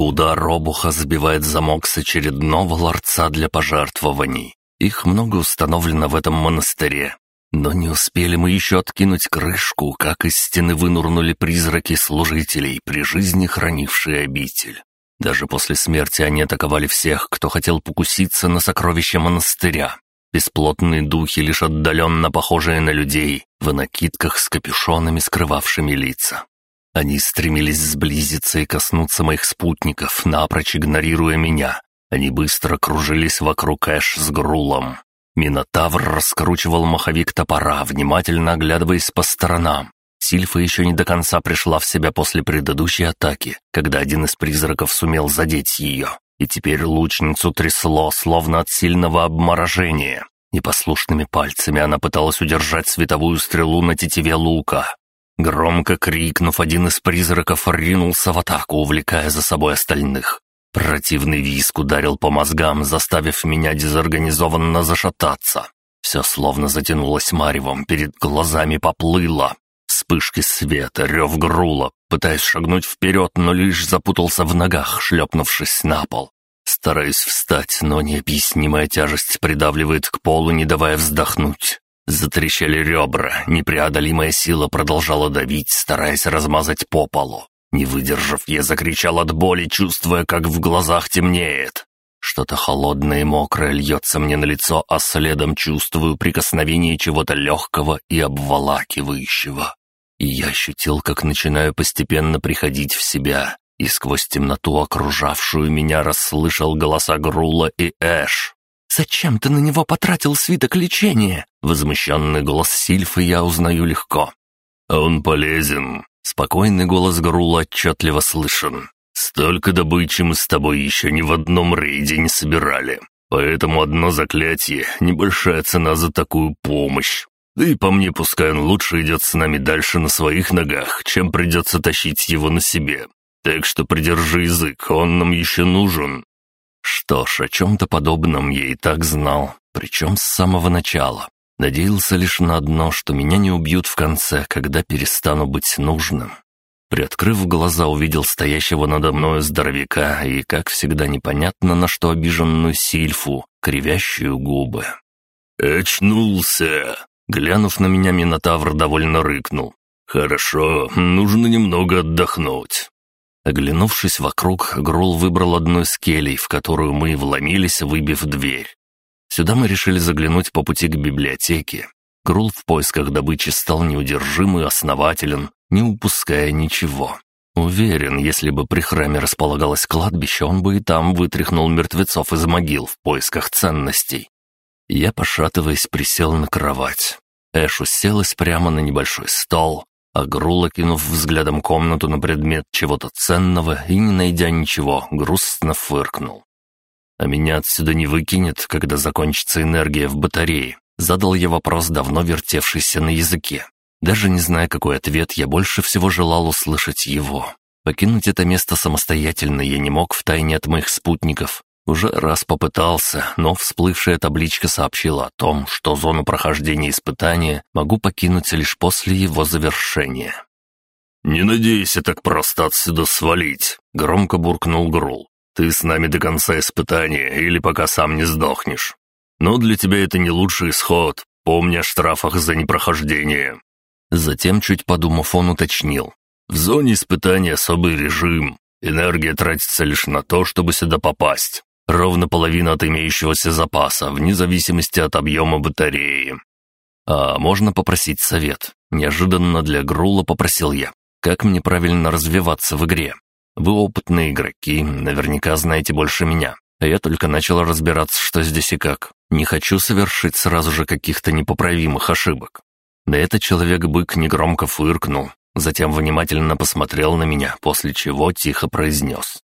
Удар обуха сбивает замок с очередного ларца для пожертвований. Их много установлено в этом монастыре. Но не успели мы еще откинуть крышку, как из стены вынурнули призраки служителей, при жизни хранившие обитель. Даже после смерти они атаковали всех, кто хотел покуситься на сокровища монастыря. Бесплотные духи, лишь отдаленно похожие на людей, в накидках с капюшонами, скрывавшими лица. Они стремились сблизиться и коснуться моих спутников, напрочь игнорируя меня. Они быстро кружились вокруг Эш с Грулом. Минотавр раскручивал маховик топора, внимательно оглядываясь по сторонам. Сильфа еще не до конца пришла в себя после предыдущей атаки, когда один из призраков сумел задеть ее. И теперь лучницу трясло, словно от сильного обморожения. Непослушными пальцами она пыталась удержать световую стрелу на тетиве лука. Громко крикнув, один из призраков ринулся в атаку, увлекая за собой остальных. Противный виск ударил по мозгам, заставив меня дезорганизованно зашататься. Все словно затянулось маревом, перед глазами поплыло. Вспышки света, рев грула, пытаясь шагнуть вперед, но лишь запутался в ногах, шлепнувшись на пол. Стараюсь встать, но необъяснимая тяжесть придавливает к полу, не давая вздохнуть. Затрещали ребра, непреодолимая сила продолжала давить, стараясь размазать по полу. Не выдержав, я закричал от боли, чувствуя, как в глазах темнеет. Что-то холодное и мокрое льется мне на лицо, а следом чувствую прикосновение чего-то легкого и обволакивающего. И я ощутил, как начинаю постепенно приходить в себя, и сквозь темноту, окружавшую меня, расслышал голоса Грула и Эш. «Зачем ты на него потратил свиток лечения?» Возмущенный голос Сильфы я узнаю легко. «Он полезен», Спокойный голос Грула отчетливо слышен. «Столько добычи мы с тобой еще ни в одном рейде не собирали. Поэтому одно заклятие — небольшая цена за такую помощь. Да и по мне, пускай он лучше идет с нами дальше на своих ногах, чем придется тащить его на себе. Так что придержи язык, он нам еще нужен». Что ж, о чем-то подобном я и так знал, причем с самого начала. Надеялся лишь на одно, что меня не убьют в конце, когда перестану быть нужным. Приоткрыв глаза, увидел стоящего надо мною здоровяка и, как всегда, непонятно на что обиженную сильфу, кривящую губы. «Очнулся!» Глянув на меня, Минотавр довольно рыкнул. «Хорошо, нужно немного отдохнуть». Оглянувшись вокруг, Грул выбрал одну из келей, в которую мы вломились, выбив дверь. Сюда мы решили заглянуть по пути к библиотеке. Крул в поисках добычи стал неудержим и основателен, не упуская ничего. Уверен, если бы при храме располагалось кладбище, он бы и там вытряхнул мертвецов из могил в поисках ценностей. Я, пошатываясь, присел на кровать. Эш уселась прямо на небольшой стол, а Грул, окинув взглядом комнату на предмет чего-то ценного и не найдя ничего, грустно фыркнул. «А меня отсюда не выкинет, когда закончится энергия в батарее?» Задал я вопрос, давно вертевшийся на языке. Даже не зная, какой ответ, я больше всего желал услышать его. Покинуть это место самостоятельно я не мог втайне от моих спутников. Уже раз попытался, но всплывшая табличка сообщила о том, что зону прохождения испытания могу покинуть лишь после его завершения. «Не надейся так просто отсюда свалить», — громко буркнул Грул. Ты с нами до конца испытания или пока сам не сдохнешь. Но для тебя это не лучший исход. Помни о штрафах за непрохождение». Затем, чуть подумав, он уточнил. «В зоне испытания особый режим. Энергия тратится лишь на то, чтобы сюда попасть. Ровно половина от имеющегося запаса, вне зависимости от объема батареи. А можно попросить совет? Неожиданно для Грула попросил я. Как мне правильно развиваться в игре? Вы опытные игроки, наверняка знаете больше меня. А я только начал разбираться, что здесь и как. Не хочу совершить сразу же каких-то непоправимых ошибок. На это человек-бык негромко фыркнул, затем внимательно посмотрел на меня, после чего тихо произнес.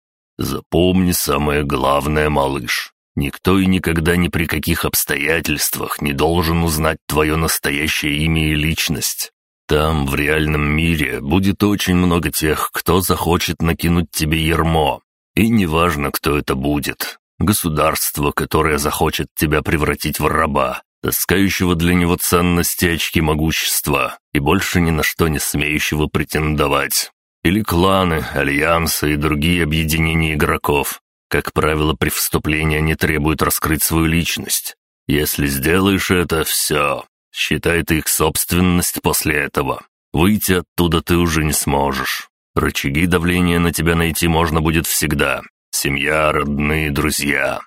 «Запомни самое главное, малыш. Никто и никогда ни при каких обстоятельствах не должен узнать твое настоящее имя и личность. Там, в реальном мире, будет очень много тех, кто захочет накинуть тебе ермо. И неважно, кто это будет. Государство, которое захочет тебя превратить в раба, таскающего для него ценности очки могущества и больше ни на что не смеющего претендовать. Или кланы, альянсы и другие объединения игроков. Как правило, при вступлении они требуют раскрыть свою личность. Если сделаешь это, все. Считай ты их собственность после этого. Выйти оттуда ты уже не сможешь. Рычаги давления на тебя найти можно будет всегда. Семья, родные, друзья.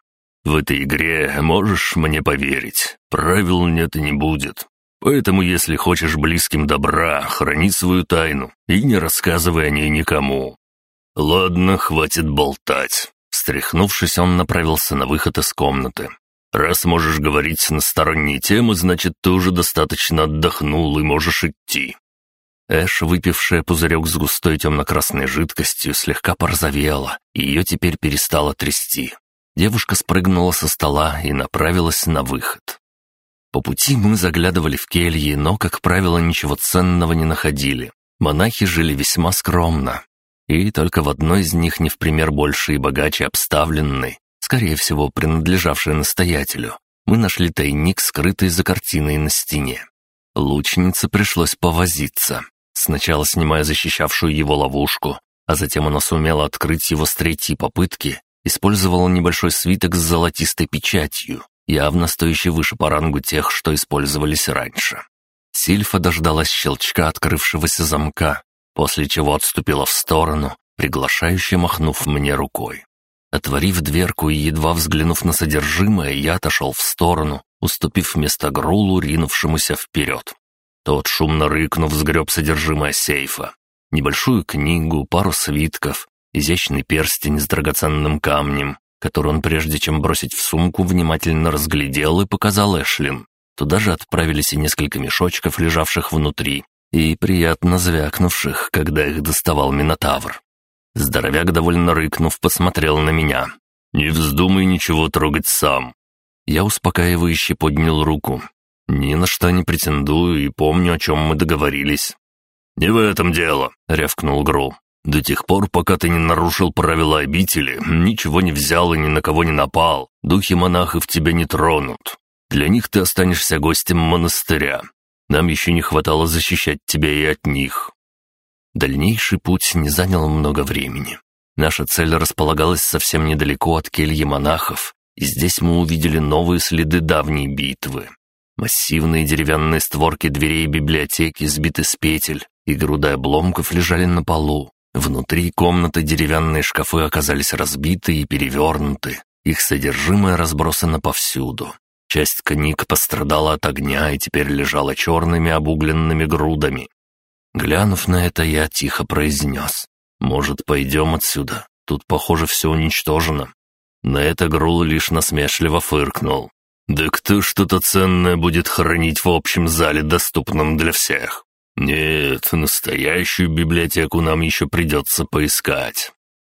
В этой игре можешь мне поверить. Правил нет и не будет. Поэтому, если хочешь близким добра, храни свою тайну и не рассказывай о ней никому. Ладно, хватит болтать. Встряхнувшись, он направился на выход из комнаты. Раз можешь говорить на сторонние темы, значит, ты уже достаточно отдохнул и можешь идти. Эш, выпившая пузырек с густой темно-красной жидкостью, слегка порозовела, и ее теперь перестало трясти. Девушка спрыгнула со стола и направилась на выход. По пути мы заглядывали в кельи, но, как правило, ничего ценного не находили. Монахи жили весьма скромно. И только в одной из них не в пример больше и богаче обставленной, скорее всего, принадлежавшей настоятелю, мы нашли тайник, скрытый за картиной на стене. Лучнице пришлось повозиться сначала снимая защищавшую его ловушку, а затем она сумела открыть его с третьей попытки, использовала небольшой свиток с золотистой печатью, явно стоящий выше по рангу тех, что использовались раньше. Сильфа дождалась щелчка открывшегося замка, после чего отступила в сторону, приглашающе махнув мне рукой. Отворив дверку и едва взглянув на содержимое, я отошел в сторону, уступив место Грулу, ринувшемуся вперед. Тот, шумно рыкнув, сгреб содержимое сейфа. Небольшую книгу, пару свитков, изящный перстень с драгоценным камнем, который он, прежде чем бросить в сумку, внимательно разглядел и показал Эшлин. Туда же отправились и несколько мешочков, лежавших внутри, и приятно звякнувших, когда их доставал Минотавр. Здоровяк, довольно рыкнув, посмотрел на меня. «Не вздумай ничего трогать сам». Я успокаивающе поднял руку. «Ни на что не претендую и помню, о чем мы договорились». «Не в этом дело», — рявкнул Гру. «До тех пор, пока ты не нарушил правила обители, ничего не взял и ни на кого не напал, духи монахов тебя не тронут. Для них ты останешься гостем монастыря. Нам еще не хватало защищать тебя и от них». Дальнейший путь не занял много времени. Наша цель располагалась совсем недалеко от кельи монахов, и здесь мы увидели новые следы давней битвы. Массивные деревянные створки дверей библиотеки сбиты с петель, и груды обломков лежали на полу. Внутри комнаты деревянные шкафы оказались разбиты и перевернуты. Их содержимое разбросано повсюду. Часть книг пострадала от огня и теперь лежала черными обугленными грудами. Глянув на это, я тихо произнес. «Может, пойдем отсюда? Тут, похоже, все уничтожено». На это Грул лишь насмешливо фыркнул. Да кто что-то ценное будет хранить в общем зале, доступном для всех? Нет, настоящую библиотеку нам еще придется поискать.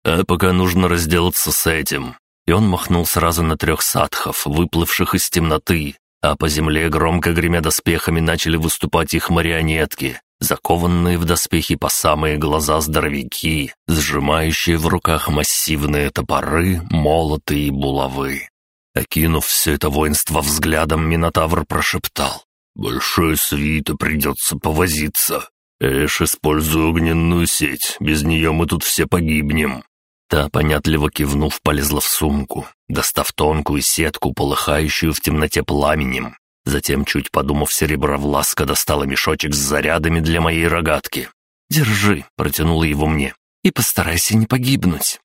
А пока нужно разделаться с этим. И он махнул сразу на трех садхов, выплывших из темноты, а по земле, громко гремя доспехами, начали выступать их марионетки, закованные в доспехи по самые глаза здоровяки, сжимающие в руках массивные топоры, молоты и булавы. Окинув все это воинство взглядом, Минотавр прошептал. «Большой свита придется повозиться. Эш, используй огненную сеть, без нее мы тут все погибнем». Та, понятливо кивнув, полезла в сумку, достав тонкую сетку, полыхающую в темноте пламенем. Затем, чуть подумав, серебровласка достала мешочек с зарядами для моей рогатки. «Держи», — протянула его мне, — «и постарайся не погибнуть».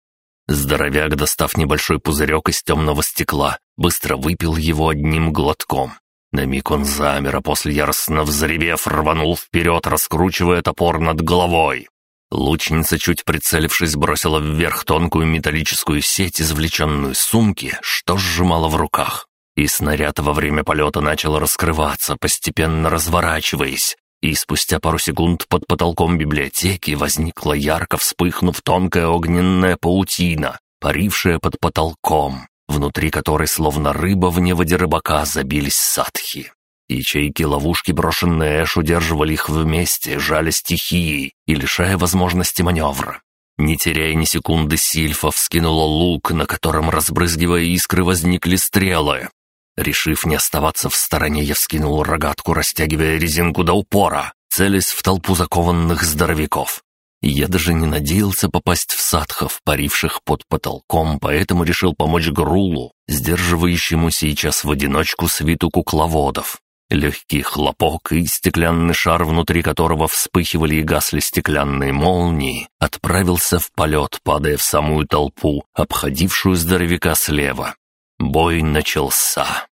Здоровяк, достав небольшой пузырек из темного стекла, быстро выпил его одним глотком. На миг он замер, а после яростно взревев рванул вперед, раскручивая топор над головой. Лучница, чуть прицелившись, бросила вверх тонкую металлическую сеть, извлеченную из сумки, что сжимала в руках. И снаряд во время полета начал раскрываться, постепенно разворачиваясь, и спустя пару секунд под потолком библиотеки возникла ярко вспыхнув тонкая огненная паутина, парившая под потолком, внутри которой словно рыба в неводе рыбака забились садхи. Ячейки ловушки, брошенные Эш, удерживали их вместе, жали стихией и лишая возможности маневра. Не теряя ни секунды, Сильфа вскинула лук, на котором, разбрызгивая искры, возникли стрелы. Решив не оставаться в стороне, я вскинул рогатку, растягивая резинку до упора, целясь в толпу закованных здоровяков. Я даже не надеялся попасть в садхов, паривших под потолком, поэтому решил помочь Грулу, сдерживающему сейчас в одиночку свиту кукловодов. Легкий хлопок и стеклянный шар, внутри которого вспыхивали и гасли стеклянные молнии, отправился в полет, падая в самую толпу, обходившую здоровяка слева. Бой начался.